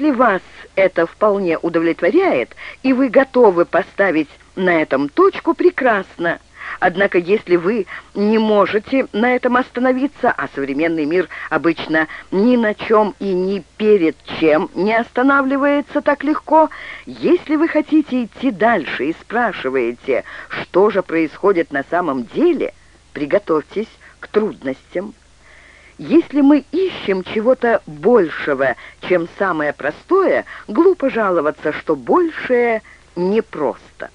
Если вас это вполне удовлетворяет, и вы готовы поставить на этом точку, прекрасно. Однако, если вы не можете на этом остановиться, а современный мир обычно ни на чем и ни перед чем не останавливается так легко, если вы хотите идти дальше и спрашиваете, что же происходит на самом деле, приготовьтесь к трудностям. Если мы ищем чего-то большего, чем самое простое, глупо жаловаться, что большее непросто.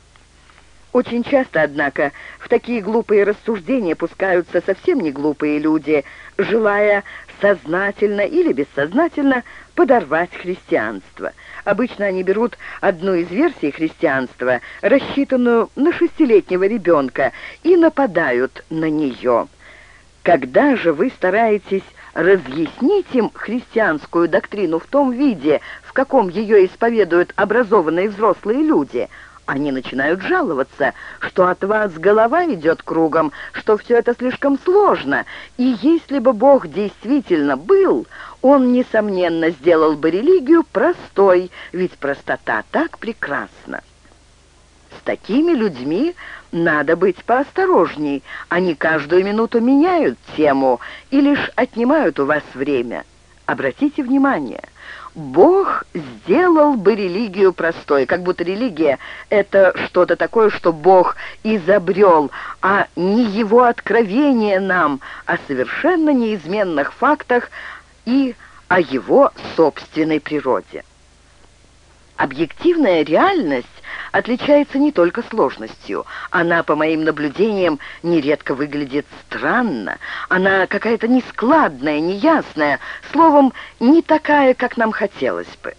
Очень часто, однако, в такие глупые рассуждения пускаются совсем не глупые люди, желая сознательно или бессознательно подорвать христианство. Обычно они берут одну из версий христианства, рассчитанную на шестилетнего ребенка, и нападают на нее. Когда же вы стараетесь разъяснить им христианскую доктрину в том виде, в каком ее исповедуют образованные взрослые люди, они начинают жаловаться, что от вас голова идет кругом, что все это слишком сложно, и если бы Бог действительно был, Он, несомненно, сделал бы религию простой, ведь простота так прекрасна. Такими людьми надо быть поосторожней. Они каждую минуту меняют тему и лишь отнимают у вас время. Обратите внимание, Бог сделал бы религию простой, как будто религия — это что-то такое, что Бог изобрел, а не его откровение нам о совершенно неизменных фактах и о его собственной природе. Объективная реальность отличается не только сложностью. Она, по моим наблюдениям, нередко выглядит странно. Она какая-то нескладная, неясная, словом, не такая, как нам хотелось бы.